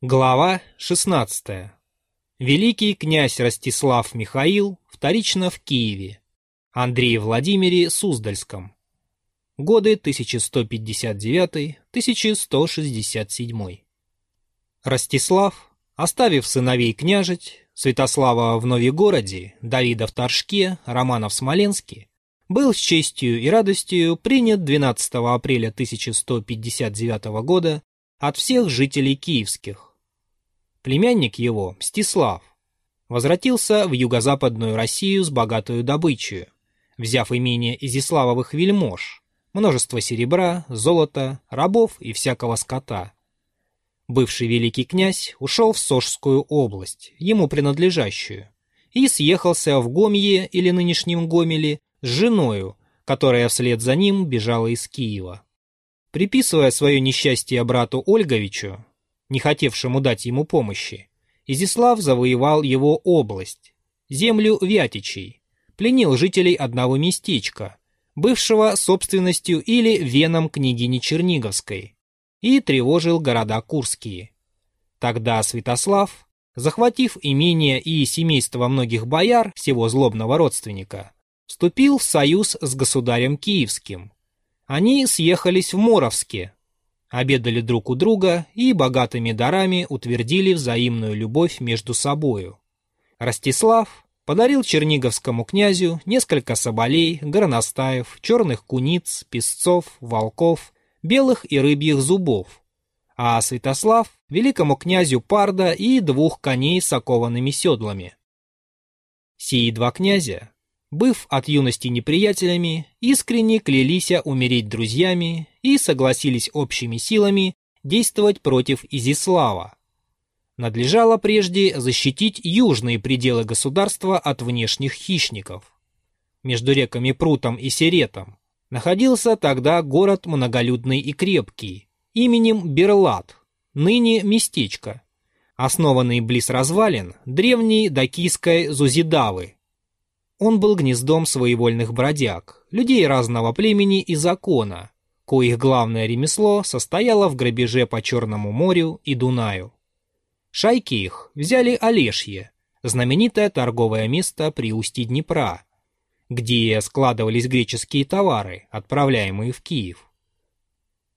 Глава 16. Великий князь Ростислав Михаил вторично в Киеве. Андрей Владимире Суздальском. Годы 1159-1167. Ростислав, оставив сыновей княжить, Святослава в Новигороде, Давида в Торжке, Романа в Смоленске, был с честью и радостью принят 12 апреля 1159 года от всех жителей киевских племянник его, Мстислав, возвратился в юго-западную Россию с богатую добычей, взяв имение Изиславовых вельмож, множество серебра, золота, рабов и всякого скота. Бывший великий князь ушел в Сожскую область, ему принадлежащую, и съехался в Гомье или нынешнем Гомеле с женою, которая вслед за ним бежала из Киева. Приписывая свое несчастье брату Ольговичу, не хотевшему дать ему помощи, Изислав завоевал его область, землю Вятичей, пленил жителей одного местечка, бывшего собственностью или веном княгини Черниговской, и тревожил города Курские. Тогда Святослав, захватив имение и семейство многих бояр всего злобного родственника, вступил в союз с государем Киевским. Они съехались в Моровске, обедали друг у друга и богатыми дарами утвердили взаимную любовь между собою. Ростислав подарил черниговскому князю несколько соболей, горностаев, черных куниц, песцов, волков, белых и рыбьих зубов, а Святослав — великому князю парда и двух коней с окованными седлами. Сии два князя быв от юности неприятелями, искренне клялись умереть друзьями и согласились общими силами действовать против Изислава. Надлежало прежде защитить южные пределы государства от внешних хищников. Между реками Прутом и Серетом находился тогда город многолюдный и крепкий, именем Берлат, ныне местечко, основанный близ развалин древней дакийской Зузидавы, он был гнездом своевольных бродяг, людей разного племени и закона, коих главное ремесло состояло в грабеже по Черному морю и Дунаю. Шайки их взяли Олешье, знаменитое торговое место при устье Днепра, где складывались греческие товары, отправляемые в Киев.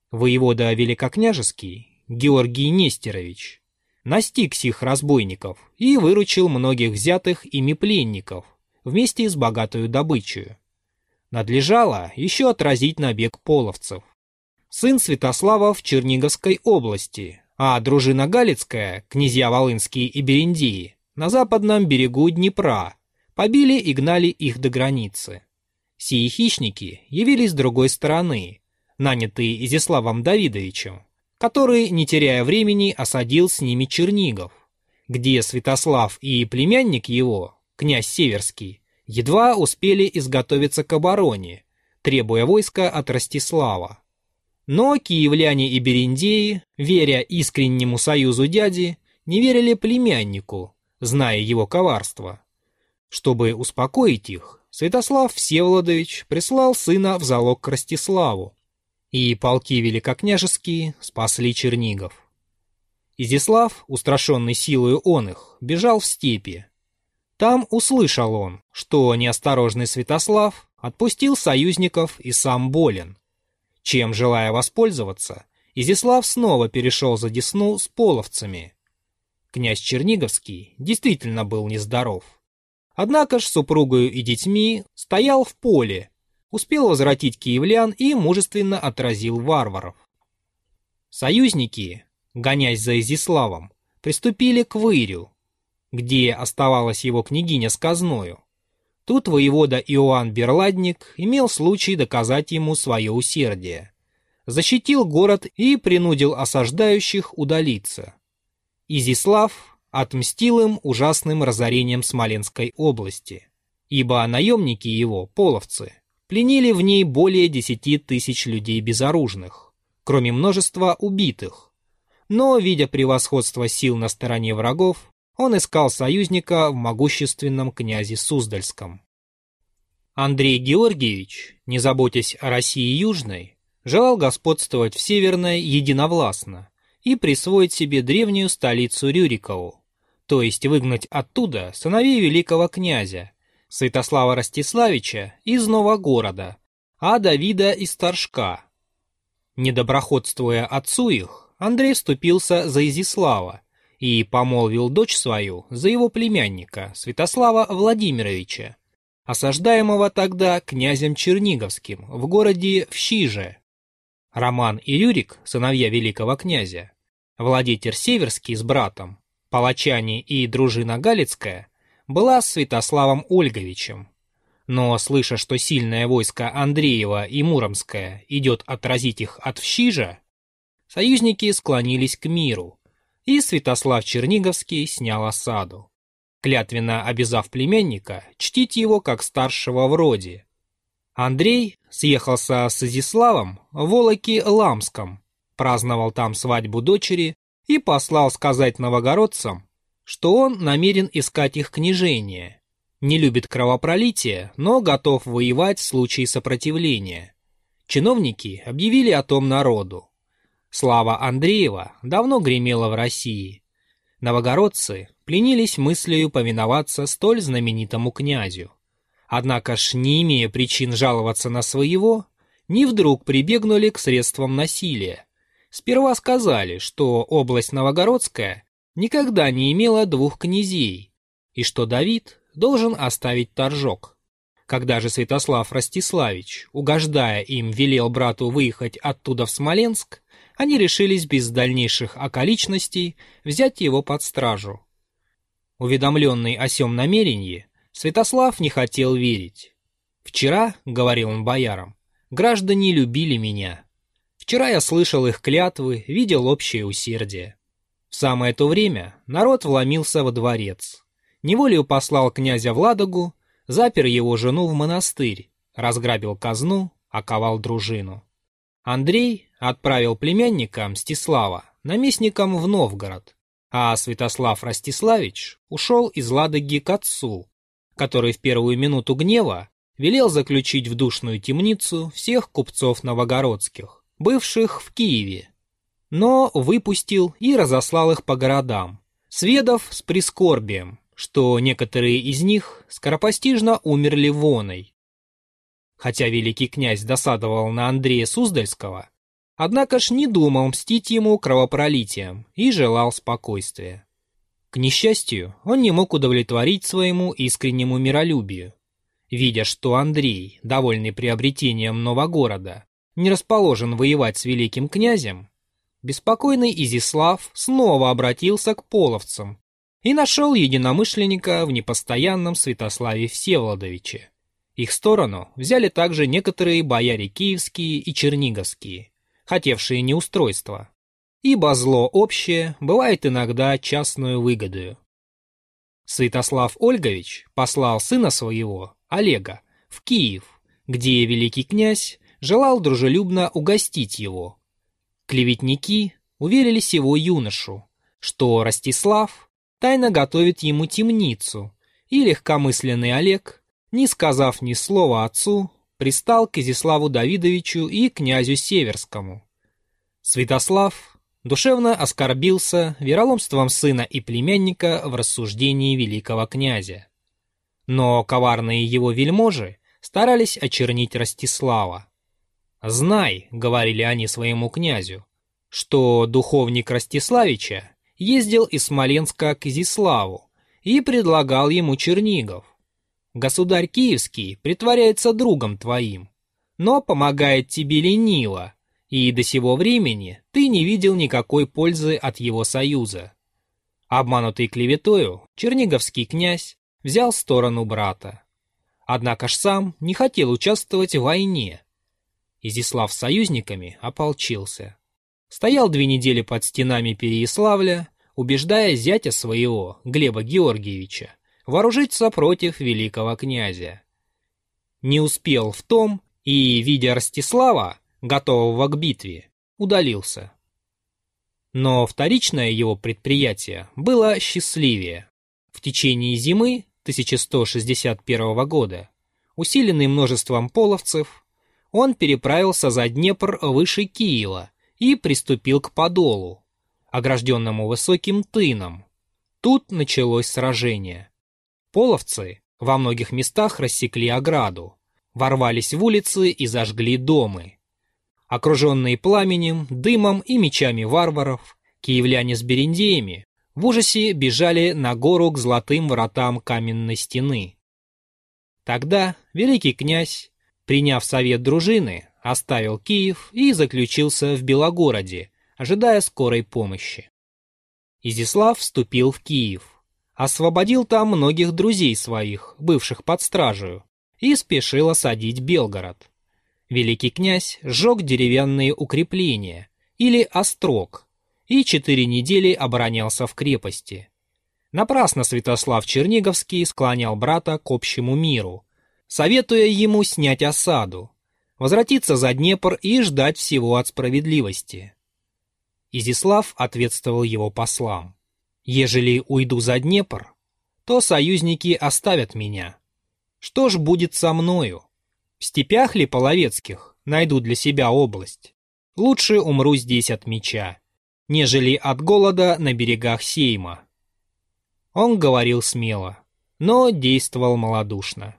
Воевода Великокняжеский, Георгий Нестерович, настиг сих разбойников и выручил многих взятых ими пленников, вместе с богатую добычей. Надлежало еще отразить набег половцев. Сын Святослава в Черниговской области, а дружина Галицкая, князья Волынские и Берендии, на западном берегу Днепра, побили и гнали их до границы. Сии хищники явились с другой стороны, нанятые Изяславом Давидовичем, который, не теряя времени, осадил с ними Чернигов, где Святослав и племянник его, князь Северский, едва успели изготовиться к обороне, требуя войска от Ростислава. Но киевляне и бериндеи, веря искреннему союзу дяди, не верили племяннику, зная его коварство. Чтобы успокоить их, Святослав Всеволодович прислал сына в залог к Ростиславу, и полки великокняжеские спасли Чернигов. Изяслав, устрашенный силою он их, бежал в степи, там услышал он, что неосторожный Святослав отпустил союзников и сам болен. Чем, желая воспользоваться, Изяслав снова перешел за Десну с половцами. Князь Черниговский действительно был нездоров. Однако ж супругою и детьми стоял в поле, успел возвратить киевлян и мужественно отразил варваров. Союзники, гонясь за Изяславом, приступили к Вырю, где оставалась его княгиня с казною. Тут воевода Иоанн Берладник имел случай доказать ему свое усердие. Защитил город и принудил осаждающих удалиться. Изислав отмстил им ужасным разорением Смоленской области, ибо наемники его, половцы, пленили в ней более десяти тысяч людей безоружных, кроме множества убитых. Но, видя превосходство сил на стороне врагов, он искал союзника в могущественном князе Суздальском. Андрей Георгиевич, не заботясь о России Южной, желал господствовать в Северной единовластно и присвоить себе древнюю столицу Рюрикову, то есть выгнать оттуда сыновей великого князя, Святослава Ростиславича из Новогорода, а Давида из Торжка. Недоброходствуя отцу их, Андрей вступился за Изислава и помолвил дочь свою за его племянника, Святослава Владимировича, осаждаемого тогда князем Черниговским в городе Вщиже. Роман и Рюрик, сыновья великого князя, владетель Северский с братом, палачане и дружина Галицкая, была с Святославом Ольговичем. Но, слыша, что сильное войско Андреева и Муромское идет отразить их от Вщижа, союзники склонились к миру, и Святослав Черниговский снял осаду, клятвенно обязав племянника чтить его как старшего в роде. Андрей съехался с Изиславом в Волоке-Ламском, праздновал там свадьбу дочери и послал сказать новогородцам, что он намерен искать их княжение, не любит кровопролития, но готов воевать в случае сопротивления. Чиновники объявили о том народу. Слава Андреева давно гремела в России. Новогородцы пленились мыслью повиноваться столь знаменитому князю. Однако ж, не имея причин жаловаться на своего, не вдруг прибегнули к средствам насилия. Сперва сказали, что область Новогородская никогда не имела двух князей, и что Давид должен оставить торжок. Когда же Святослав Ростиславич, угождая им, велел брату выехать оттуда в Смоленск, они решились без дальнейших околичностей взять его под стражу. Уведомленный о сем намерении, Святослав не хотел верить. «Вчера, — говорил он боярам, — граждане любили меня. Вчера я слышал их клятвы, видел общее усердие. В самое то время народ вломился во дворец. Неволею послал князя в Ладогу, запер его жену в монастырь, разграбил казну, оковал дружину. Андрей отправил племянника Мстислава наместником в Новгород, а Святослав Ростиславич ушел из Ладоги к отцу, который в первую минуту гнева велел заключить в душную темницу всех купцов новогородских, бывших в Киеве, но выпустил и разослал их по городам, сведав с прискорбием, что некоторые из них скоропостижно умерли воной. Хотя великий князь досадовал на Андрея Суздальского, однако ж не думал мстить ему кровопролитием и желал спокойствия. К несчастью, он не мог удовлетворить своему искреннему миролюбию. Видя, что Андрей, довольный приобретением Новогорода, не расположен воевать с великим князем, беспокойный Изислав снова обратился к половцам и нашел единомышленника в непостоянном Святославе Всеволодовиче. Их сторону взяли также некоторые бояре киевские и черниговские, хотевшие неустройства, ибо зло общее бывает иногда частную выгодою. Святослав Ольгович послал сына своего, Олега, в Киев, где великий князь желал дружелюбно угостить его. Клеветники уверили сего юношу, что Ростислав тайно готовит ему темницу, и легкомысленный Олег, не сказав ни слова отцу, пристал к Изиславу Давидовичу и князю Северскому. Святослав душевно оскорбился вероломством сына и племянника в рассуждении великого князя. Но коварные его вельможи старались очернить Ростислава. «Знай», — говорили они своему князю, — «что духовник Ростиславича ездил из Смоленска к Изиславу и предлагал ему Чернигов. Государь Киевский притворяется другом твоим, но помогает тебе лениво, и до сего времени ты не видел никакой пользы от его союза. Обманутый клеветою, черниговский князь взял сторону брата. Однако ж сам не хотел участвовать в войне. Изислав с союзниками ополчился. Стоял две недели под стенами Переяславля убеждая зятя своего, Глеба Георгиевича, вооружиться против великого князя. Не успел в том и, видя Ростислава, готового к битве, удалился. Но вторичное его предприятие было счастливее. В течение зимы 1161 года, усиленный множеством половцев, он переправился за Днепр выше Киева и приступил к Подолу, огражденному высоким тыном. Тут началось сражение. Половцы во многих местах рассекли ограду, ворвались в улицы и зажгли дома. Окруженные пламенем, дымом и мечами варваров, киевляне с берендеями в ужасе бежали на гору к золотым вратам каменной стены. Тогда великий князь, приняв совет дружины, оставил Киев и заключился в Белогороде, ожидая скорой помощи. Изяслав вступил в Киев, освободил там многих друзей своих, бывших под стражей, и спешил осадить Белгород. Великий князь сжег деревянные укрепления, или острог, и четыре недели оборонялся в крепости. Напрасно Святослав Черниговский склонял брата к общему миру, советуя ему снять осаду, возвратиться за Днепр и ждать всего от справедливости. Изислав ответствовал его послам. «Ежели уйду за Днепр, то союзники оставят меня. Что ж будет со мною? В степях ли половецких найду для себя область? Лучше умру здесь от меча, нежели от голода на берегах Сейма». Он говорил смело, но действовал малодушно.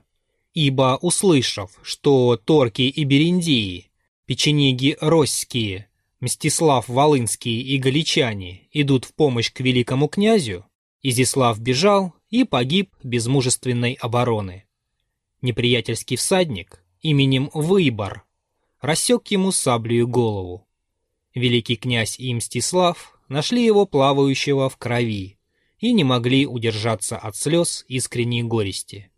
Ибо, услышав, что торки и бериндеи, печенеги росские, Мстислав Волынский и галичане идут в помощь к великому князю, Изислав бежал и погиб без мужественной обороны. Неприятельский всадник именем Выбор рассек ему саблею голову. Великий князь и Мстислав нашли его плавающего в крови, и не могли удержаться от слез искренней горести.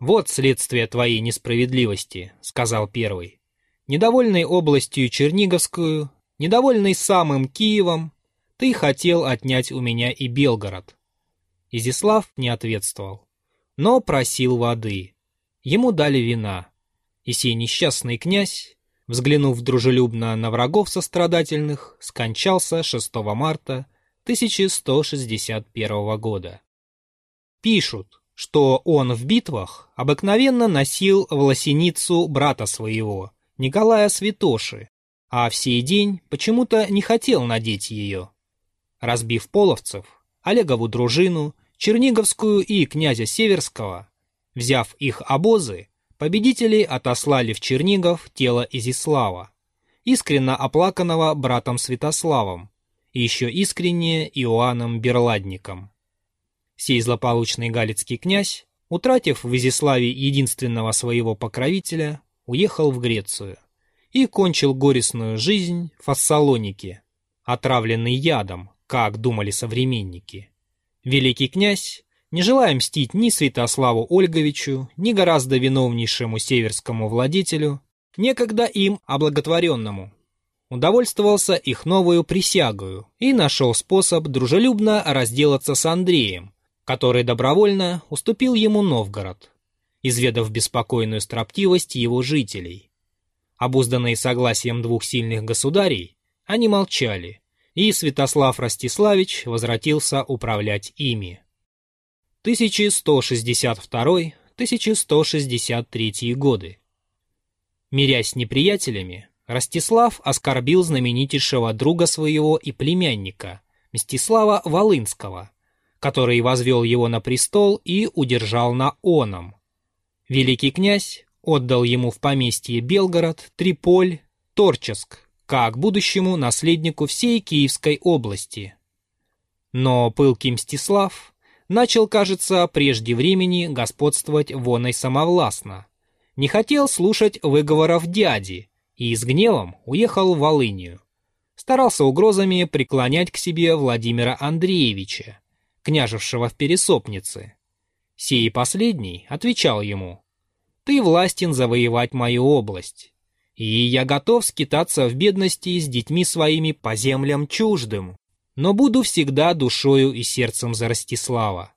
«Вот следствие твоей несправедливости», — сказал первый. «Недовольный областью Черниговскую, недовольный самым Киевом, ты хотел отнять у меня и Белгород». Изяслав не ответствовал, но просил воды. Ему дали вина, и сей несчастный князь, взглянув дружелюбно на врагов сострадательных, скончался 6 марта 1161 года. Пишут, что он в битвах обыкновенно носил в лосиницу брата своего, Николая Святоши, а в сей день почему-то не хотел надеть ее. Разбив половцев, Олегову дружину, Черниговскую и князя Северского, взяв их обозы, победители отослали в Чернигов тело Изислава, искренно оплаканного братом Святославом, и еще искреннее Иоанном Берладником. Сей злополучный галицкий князь, утратив в Изяславе единственного своего покровителя, уехал в Грецию и кончил горестную жизнь в Фассалонике, отравленный ядом, как думали современники. Великий князь, не желая мстить ни Святославу Ольговичу, ни гораздо виновнейшему северскому владетелю, некогда им облаготворенному, удовольствовался их новую присягою и нашел способ дружелюбно разделаться с Андреем, который добровольно уступил ему Новгород, изведав беспокойную строптивость его жителей. Обузданные согласием двух сильных государей, они молчали, и Святослав Ростиславич возвратился управлять ими. 1162-1163 годы. Мирясь с неприятелями, Ростислав оскорбил знаменитейшего друга своего и племянника, Мстислава Волынского, который возвел его на престол и удержал на оном. Великий князь отдал ему в поместье Белгород, Триполь, Торческ, как будущему наследнику всей Киевской области. Но пылкий Мстислав начал, кажется, прежде времени господствовать воной самовластно. Не хотел слушать выговоров дяди, и с гневом уехал в Волынию. Старался угрозами преклонять к себе Владимира Андреевича, княжевшего в Пересопнице. Сей последний отвечал ему, «Ты властен завоевать мою область, и я готов скитаться в бедности с детьми своими по землям чуждым, но буду всегда душою и сердцем за Ростислава».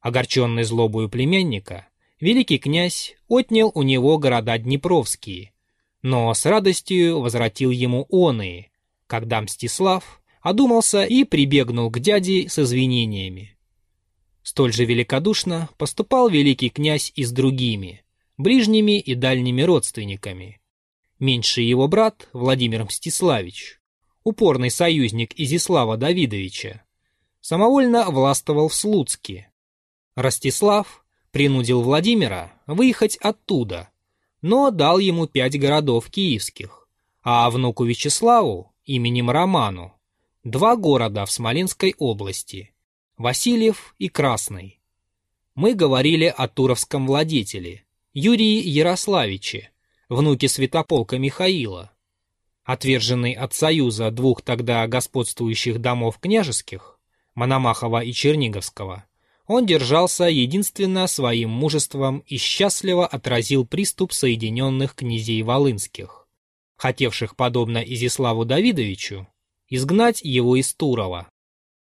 Огорченный злобою племянника, великий князь отнял у него города Днепровские, но с радостью возвратил ему оные, когда Мстислав одумался и прибегнул к дяде с извинениями. Столь же великодушно поступал великий князь и с другими, ближними и дальними родственниками. Меньший его брат, Владимир Мстиславич, упорный союзник Изислава Давидовича, самовольно властвовал в Слуцке. Ростислав принудил Владимира выехать оттуда, но дал ему пять городов киевских, а внуку Вячеславу именем Роману два города в Смоленской области – Васильев и Красный. Мы говорили о туровском владетеле Юрии Ярославиче, внуке святополка Михаила, отверженный от союза двух тогда господствующих домов княжеских, Мономахова и Черниговского, он держался единственно своим мужеством и счастливо отразил приступ соединенных князей Волынских, хотевших, подобно Изиславу Давидовичу, изгнать его из Турова.